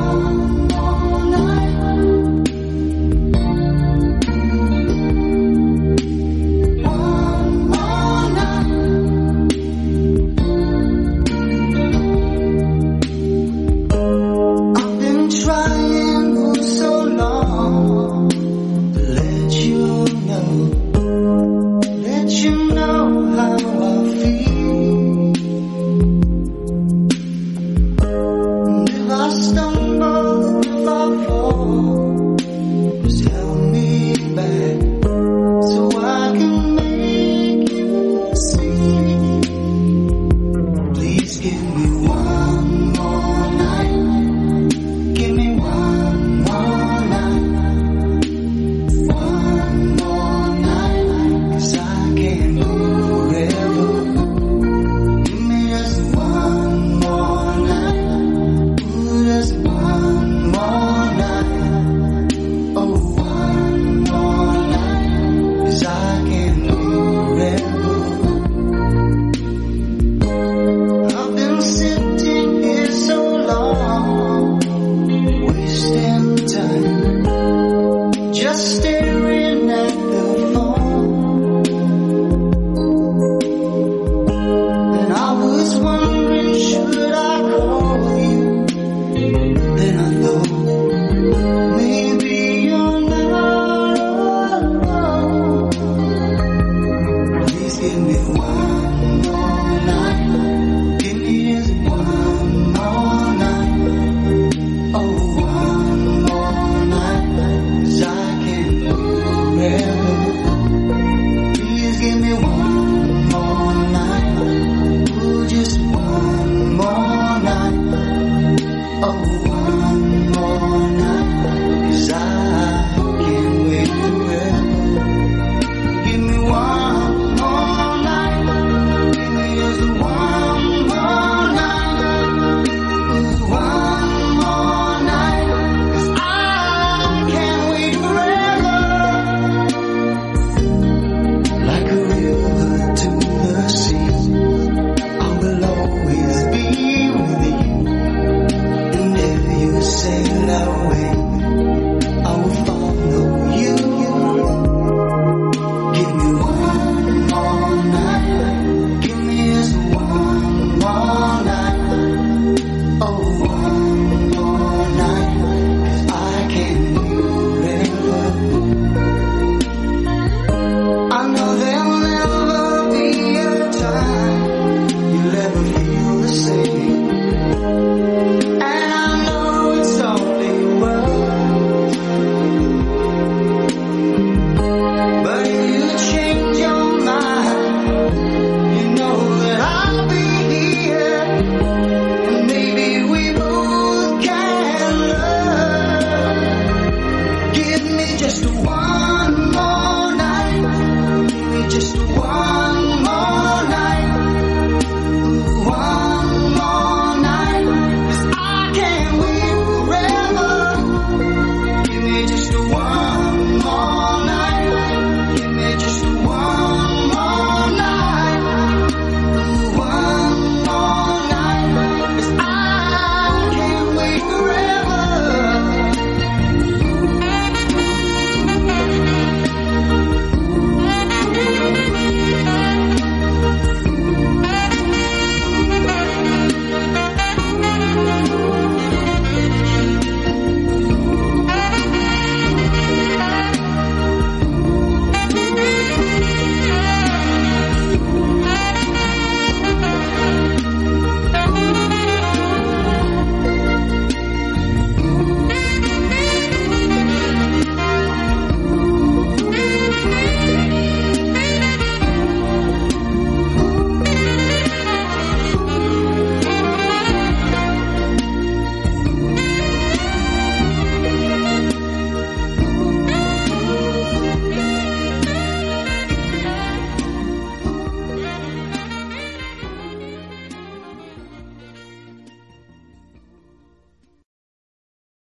Oh. Give me one more.